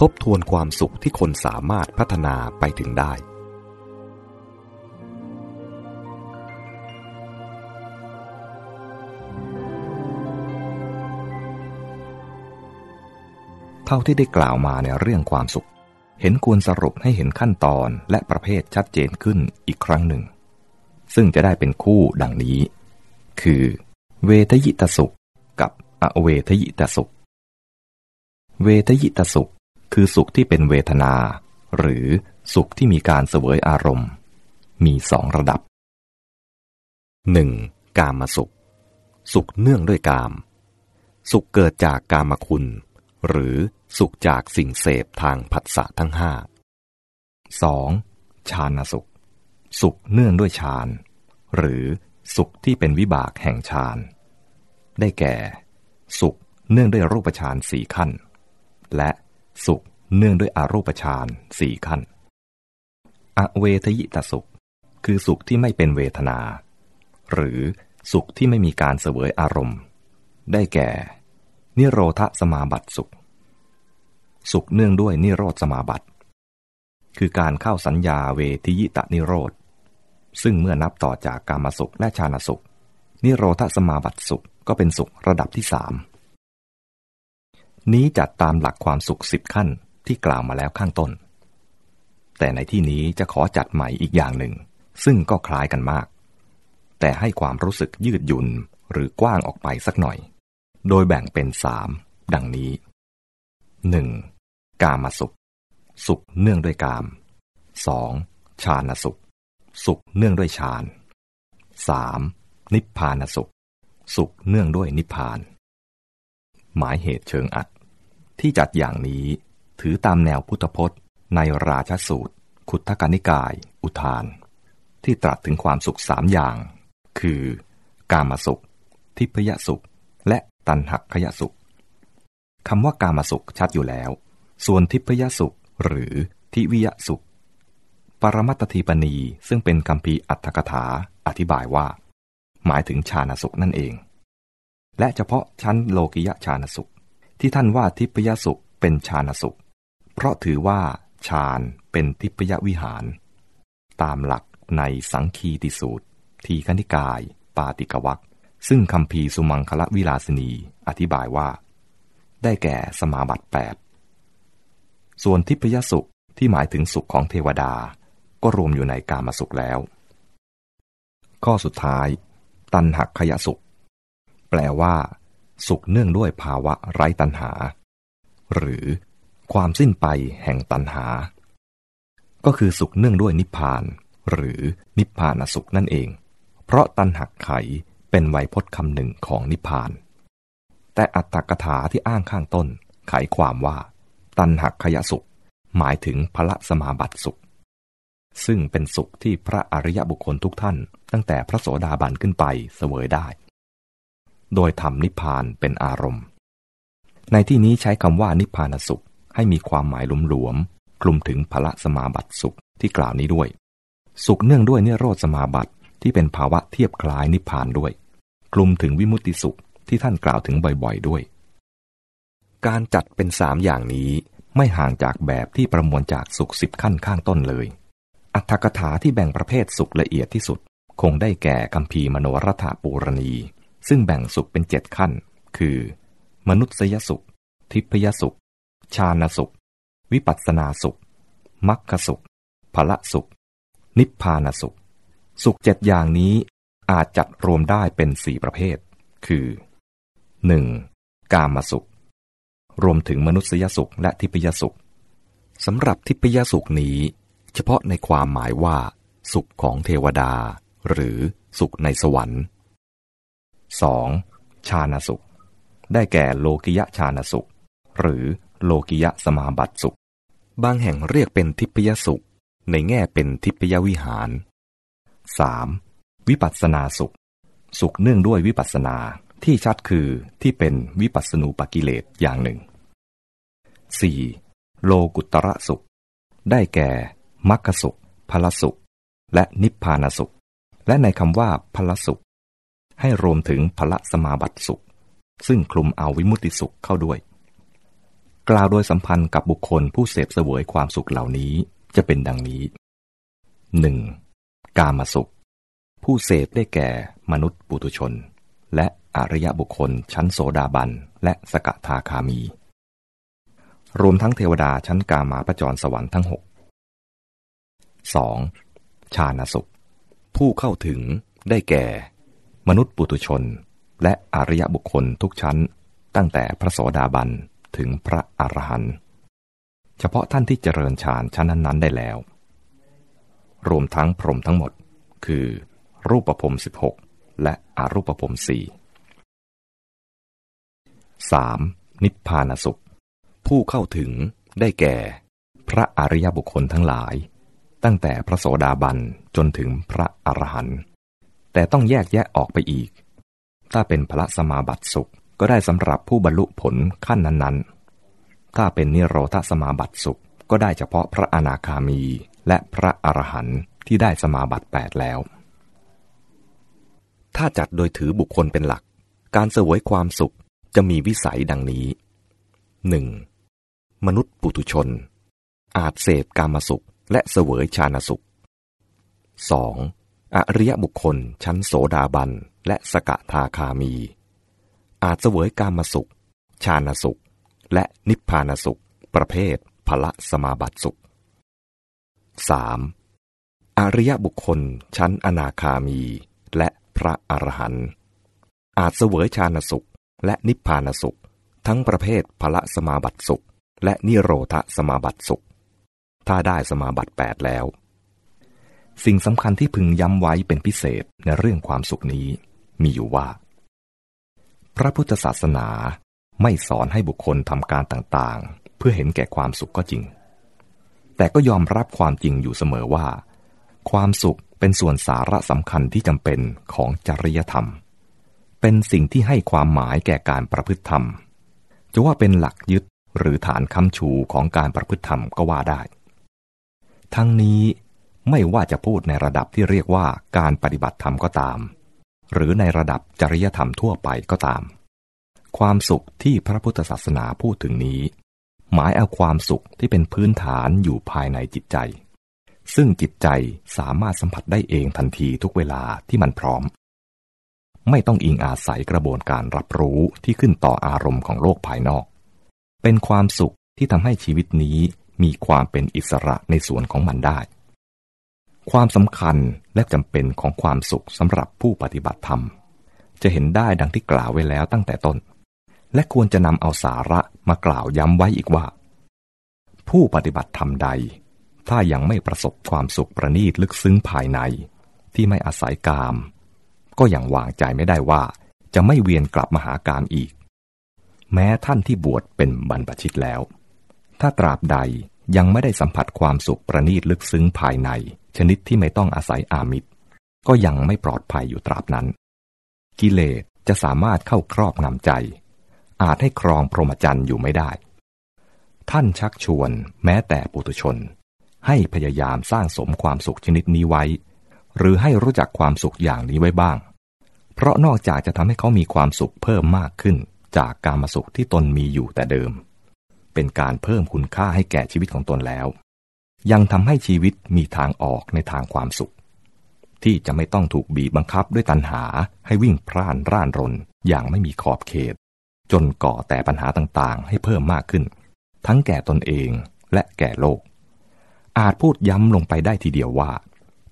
ทบทวนความสุขที่คนสามารถพัฒนาไปถึงได้ เท่าที่ได้กล่าวมาในเรื่องความสุข เห็นควรสรุปให้เห็นขั้นตอนและประเภทชัดเจนขึ้นอีกครั้งหนึ่ง ซึ่งจะได้เป็นคู่ดังนี้ คือ เวทยิตสุขกับอเวทยิตสุข เวทยิตสุข คือสุขที่เป็นเวทนา หรือสุขที่มีการเสวยอารมณ์ มีสองระดับ 1. กามสุข สุขเนื่องด้วยกาม สุขเกิดจากกามคุณ หรือสุขจากสิ่งเสพทางผัสสะทั้งห้า 2. ฌานสุข สุขเนื่องด้วยฌาน หรือสุขที่เป็นวิบากแห่งฌาน ได้แก่ สุขเนื่องด้วยรูปฌานสี่ขั้น และ สุขเนื่องด้วยอารูปฌานสี่ขั้น อเวทยิตสุข คือสุขที่ไม่เป็นเวทนา หรือสุขที่ไม่มีการเสวยอารมณ์ ได้แก่ นิโรธสมาบัติสุข สุขเนื่องด้วยนิโรธสมาบัติ คือการเข้าสัญญาเวทิยิตนิโรธ ซึ่งเมื่อนับต่อจากกามสุขและฌานสุข นิโรธสมาบัติสุขก็เป็นสุขระดับที่สาม นี้จัดตามหลักความสุขสิบขั้นที่กล่าวมาแล้วข้างต้น แต่ในที่นี้จะขอจัดใหม่อีกอย่างหนึ่ง ซึ่งก็คล้ายกันมาก แต่ให้ความรู้สึกยืดหยุ่นหรือกว้างออกไปสักหน่อย โดยแบ่งเป็นสามดังนี้ 1. กามาสุข สุขเนื่องด้วยกาม 2. ฌานสุข สุขเนื่องด้วยฌาน 3. นิพพานสุข สุขเนื่องด้วยนิพพาน หมายเหตุเชิงอัด ที่จัดอย่างนี้ถือตามแนวพุทธพจน์ ในราชสูตร ขุทธกนิกาย อุทาน ที่ตรัสถึงความสุขสามอย่าง คือ กามสุข ทิพยสุข และตันหักขยสุขคำว่ากามสุขชัดอยู่แล้ว ส่วนทิพยสุขหรือทิวิยสุข ปรมัตถีปณีซึ่งเป็นคำพีอัตถกถาอธิบายว่า หมายถึงฌานสุขนั่นเอง และเฉพาะชั้นโลกิยฌานสุข ที่ท่านว่าทิพยสุขเป็นฌานสุข เพราะถือว่าฌานเป็นทิพยวิหาร ตามหลักในสังคีติสูตร ทีคณิกาย ปาติกวักซึ่งคำพีสุมังคละวิลาสนีอธิบายว่า ได้แก่สมาบัติแปดส่วนทิพยสุขที่หมายถึงสุขของเทวดา ก็รวมอยู่ในกามสุขแล้ว ข้อสุดท้าย ตันหักขยสุข แปลว่า สุขเนื่องด้วยภาวะไร้ตัณหา หรือความสิ้นไปแห่งตัณหา ก็คือสุขเนื่องด้วยนิพพาน หรือนิพพานสุขนั่นเอง เพราะตัณหักไขเป็นไวยพจน์คำหนึ่งของนิพพาน แต่อัตถกถาที่อ้างข้างต้นไขความว่า ตัณหักขยสุข หมายถึงพระสมาบัติสุข ซึ่งเป็นสุขที่พระอริยบุคคลทุกท่าน ตั้งแต่พระโสดาบันขึ้นไปเสวยได้ โดยทำนิพพานเป็นอารมณ์ ในที่นี้ใช้คำว่านิพพานสุข ให้มีความหมายหลวมๆคลุมถึงพละสมาบัติสุขที่กล่าวนี้ด้วย สุขเนื่องด้วยเนโรธสมาบัติที่เป็นภาวะเทียบคล้ายนิพพานด้วยคลุมถึงวิมุตติสุขที่ท่านกล่าวถึงบ่อยๆด้วย การจัดเป็นสามอย่างนี้ไม่ห่างจากแบบที่ประมวลจากสุขสิบขั้นข้างต้นเลย อัตถกถาที่แบ่งประเภทสุขละเอียดที่สุด คงได้แก่คำพีมโนรัฐปูรณี ซึ่งแบ่งสุขเป็นเจ็ดขั้น คือ มนุษยสุข ทิพยสุข ชาณสุข วิปัสนาสุขมัคคสุขภละสุข นิพพานสุข สุขเจ็ดอย่างนี้อาจจัดรวมได้เป็นสี่ประเภท คือ 1. กามสุข รวมถึงมนุษยสุขและทิพยสุขสำหรับทิพยสุขนี้ เฉพาะในความหมายว่า สุขของเทวดา หรือสุขในสวรรค์ 2. ชาณสุข ได้แก่โลกิยะชาณสุข หรือโลกิยะสมาบัติสุข บางแห่งเรียกเป็นทิพยสุข ในแง่เป็นทิพยวิหาร 3. วิปัสนาสุข สุขเนื่องด้วยวิปัสนาที่ชัดคือที่เป็นวิปัสนูปกิเลสอย่างหนึ่ง 4. โลกุตระสุข ได้แก่มัคคสุขพลสุข และนิพพานสุข และในคำว่าพลสุข ให้รวมถึงพละสมาบัติสุข ซึ่งคลุมเอาวิมุติสุขเข้าด้วย กล่าวโดยสัมพันธ์กับบุคคลผู้เสพเสวยความสุขเหล่านี้จะเป็นดังนี้ 1. กามาสุข ผู้เสพได้แก่มนุษย์ปุตุชน และอริยบุคคลชั้นโสดาบันและสกทาคามี รวมทั้งเทวดาชั้นกามาประจรสวรรค์ทั้งหก 2. ชาณสุข ผู้เข้าถึงได้แก่ มนุษย์ปุตุชน และอริยบุคคลทุกชั้น ตั้งแต่พระโสดาบันถึงพระอรหันต์เฉพาะท่านที่เจริญฌานชั้นนั้น ๆ ได้แล้ว รวมทั้งพรหมทั้งหมด คือรูปภพ16และอรูปภพ4 3. นิพพานสุข ผู้เข้าถึงได้แก่ พระอริยบุคคลทั้งหลาย ตั้งแต่พระโสดาบันจนถึงพระอรหันต์ แต่ต้องแยกแยะออกไปอีก ถ้าเป็นพระสมาบัติสุขก็ได้สำหรับผู้บรรลุผลขั้นนั้นๆ ถ้าเป็นนิโรธสมาบัติสุขก็ได้เฉพาะพระอนาคามีและพระอรหันต์ที่ได้สมาบัติ8แล้ว ถ้าจัดโดยถือบุคคลเป็นหลัก การเสวยความสุขจะมีวิสัยดังนี้ 1. มนุษย์ปุถุชน อาจเสพกามสุขและเสวยชาณสุข 2. อริยบุคคลชั้นโสดาบัน และสกทาคามี อาจเสวยกามสุข ชาณสุข และนิพพานสุข ประเภทพละสมาบัติสุข 3. อริยบุคคลชั้นอนาคามี และพระอรหันต์อาจเสวยชาณสุข และนิพพานสุข ทั้งประเภทพละสมาบัติสุข และนิโรธสมาบัติสุข ถ้าได้สมาบัติ8แล้ว สิ่งสำคัญที่พึงย้ำไว้เป็นพิเศษในเรื่องความสุขนี้มีอยู่ว่า พระพุทธศาสนาไม่สอนให้บุคคลทำการต่างๆ เพื่อเห็นแก่ความสุขก็จริง แต่ก็ยอมรับความจริงอยู่เสมอว่า ความสุขเป็นส่วนสาระสำคัญที่จำเป็นของจริยธรรม เป็นสิ่งที่ให้ความหมายแก่การประพฤติธรรม จะว่าเป็นหลักยึดหรือฐานคำชูของการประพฤติธรรมก็ว่าได้ ทั้งนี้ ไม่ว่าจะพูดในระดับที่เรียกว่าการปฏิบัติธรรมก็ตาม หรือในระดับจริยธรรมทั่วไปก็ตาม ความสุขที่พระพุทธศาสนาพูดถึงนี้ หมายเอาความสุขที่เป็นพื้นฐานอยู่ภายในจิตใจ ซึ่งจิตใจสามารถสัมผัสได้เองทันทีทุกเวลาที่มันพร้อม ไม่ต้องอิงอาศัยกระบวนการรับรู้ที่ขึ้นต่ออารมณ์ของโลกภายนอก เป็นความสุขที่ทำให้ชีวิตนี้มีความเป็นอิสระในส่วนของมันได้ ความสำคัญและจำเป็นของความสุขสำหรับผู้ปฏิบัติธรรม จะเห็นได้ดังที่กล่าวไว้แล้วตั้งแต่ต้น และควรจะนำเอาสาระมากล่าวย้ำไว้อีกว่า ผู้ปฏิบัติธรรมใด ถ้ายังไม่ประสบความสุขประณีตลึกซึ้งภายใน ที่ไม่อาศัยกาม ก็ยังวางใจไม่ได้ว่า จะไม่เวียนกลับมาหากามอีก แม้ท่านที่บวชเป็นบรรพชิตแล้ว ถ้าตราบใดยังไม่ได้สัมผัสความสุขประณีตลึกซึ้งภายใน ชนิดที่ไม่ต้องอาศัยอามิตร ก็ยังไม่ปลอดภัยอยู่ตราบนั้น กิเลสจะสามารถเข้าครอบงำใจ อาจให้ครองพรหมจรรย์อยู่ไม่ได้ ท่านชักชวนแม้แต่ปุถุชน ให้พยายามสร้างสมความสุขชนิดนี้ไว้ หรือให้รู้จักความสุขอย่างนี้ไว้บ้าง เพราะนอกจากจะทำให้เขามีความสุขเพิ่มมากขึ้นจากการมาสุขที่ตนมีอยู่แต่เดิม เป็นการเพิ่มคุณค่าให้แก่ชีวิตของตนแล้ว ยังทำให้ชีวิตมีทางออกในทางความสุข ที่จะไม่ต้องถูกบีบบังคับด้วยตัณหาให้วิ่งพร่านร่านรนอย่างไม่มีขอบเขต จนก่อแต่ปัญหาต่างๆ ให้เพิ่มมากขึ้น ทั้งแก่ตนเองและแก่โลก อาจพูดย้ำลงไปได้ทีเดียวว่า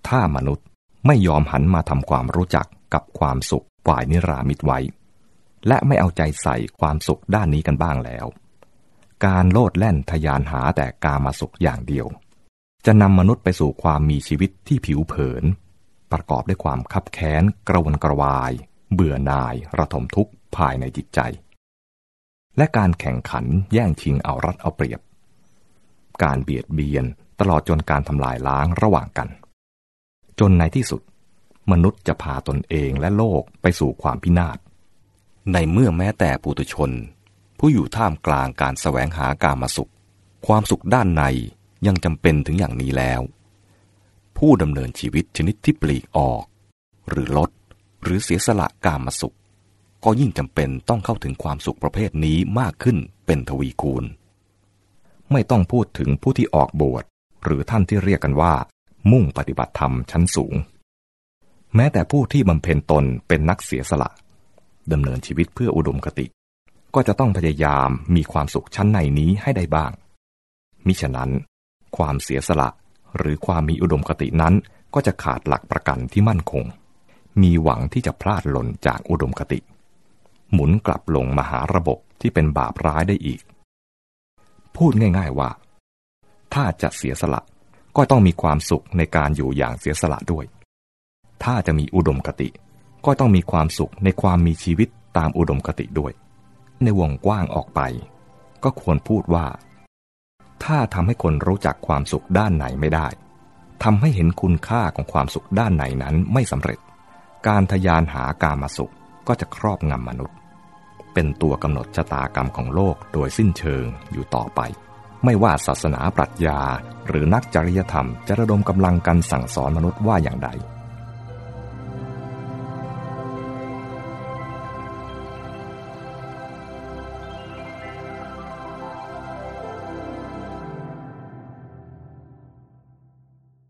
ถ้ามนุษย์ไม่ยอมหันมาทำความรู้จักกับความสุขฝ่ายนิรามิตไว้ และไม่เอาใจใส่ความสุขด้านนี้กันบ้างแล้ว การโลดแล่นทยานหาแต่กามาสุขอย่างเดียว จะนำมนุษย์ไปสู่ความมีชีวิตที่ผิวเผิน ประกอบด้วยความคับแค้น กระวนกระวาย เบื่อหน่าย ระทมทุกข์ภายในจิตใจ และการแข่งขันแย่งชิงเอารัดเอาเปรียบ การเบียดเบียนตลอดจนการทำลายล้างระหว่างกัน จนในที่สุด มนุษย์จะพาตนเองและโลกไปสู่ความพินาศ ในเมื่อแม้แต่ปุถุชน ผู้อยู่ท่ามกลางการสแสวงหาการมาสุข ความสุขด้านใน ยังจำเป็นถึงอย่างนี้แล้ว ผู้ดำเนินชีวิตชนิดที่ปลีกออก หรือลดหรือเสียสละกามมาสุข ก็ยิ่งจำเป็นต้องเข้าถึงความสุขประเภทนี้มากขึ้นเป็นทวีคูณ ไม่ต้องพูดถึงผู้ที่ออกบวชหรือท่านที่เรียกกันว่า มุ่งปฏิบัติธรรมชั้นสูง แม้แต่ผู้ที่บำเพ็ญตนเป็นนักเสียสละดำเนินชีวิตเพื่ออุดมคติ ก็จะต้องพยายามมีความสุขชั้นในนี้ให้ได้บ้าง มิฉะนั้น ความเสียสละ หรือความมีอุดมคตินั้น ก็จะขาดหลักประกันที่มั่นคง มีหวังที่จะพลาดหล่นจากอุดมคติ หมุนกลับลงมาหาระบบที่เป็นบาปร้ายได้อีก พูดง่าย ๆว่า ถ้าจะเสียสละก็ต้องมีความสุขในการอยู่อย่างเสียสละด้วย ถ้าจะมีอุดมคติ ก็ต้องมีความสุขในความมีชีวิตตามอุดมคติด้วย ในวงกว้างออกไป ก็ควรพูดว่า ถ้าทำให้คนรู้จักความสุขด้านไหนไม่ได้ทำให้เห็นคุณค่าของความสุขด้านไหนนั้นไม่สำเร็จ การทยานหาการมาสุขก็จะครอบงำมนุษย์ เป็นตัวกำหนดชะตากรรมของโลกโดยสิ้นเชิงอยู่ต่อไป ไม่ว่าศาสนาปรัชญา หรือนักจริยธรรมจะระดมกำลังกันสั่งสอนมนุษย์ว่าอย่างใด